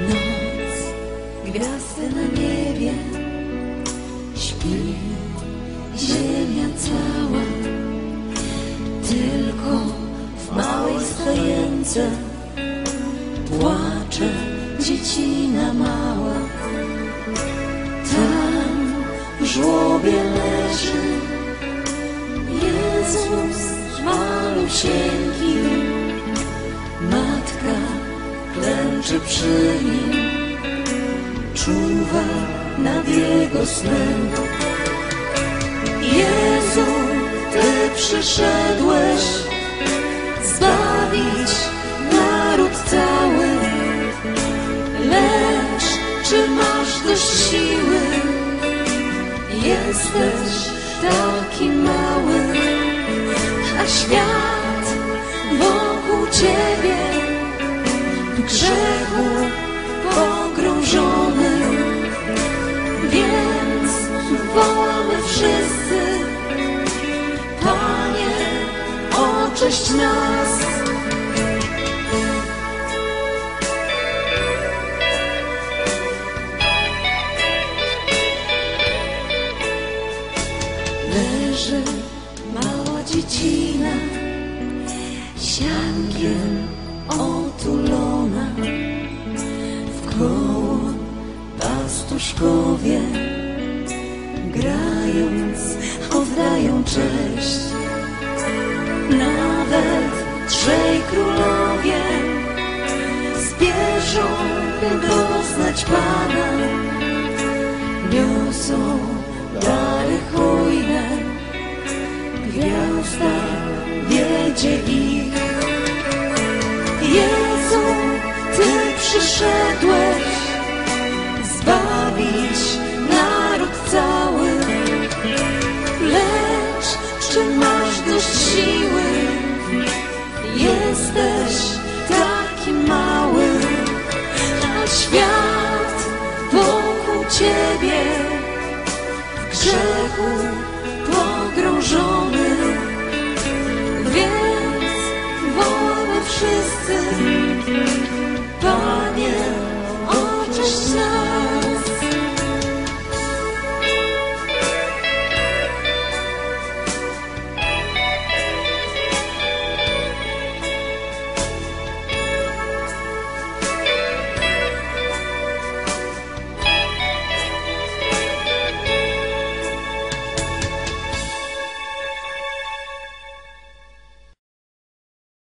Noc, gwiazdy na niebie Śpi ziemia cała. Tylko w małej stojence Płacze dziecina mała. Tam w żłobie leży Jezus malusieńki klęczy przy nim Czuwa nad jego snem Jezu, Ty przyszedłeś zbawić naród cały. Lecz czy masz dość siły? Jesteś taki mały, w grzechu pogrążony. Więc wołamy wszyscy, Panie, oczyść nas. Leży mała dziecina, siankiem otulona, pastuszkowie, grając oddają cześć. Nawet trzej królowie spieszą, by poznać Pana. Niosą dary hojne, gwiazda wiedzie ich. Jezu, Ty przyszedłeś pokój pogrążony, więc wołamy wszyscy.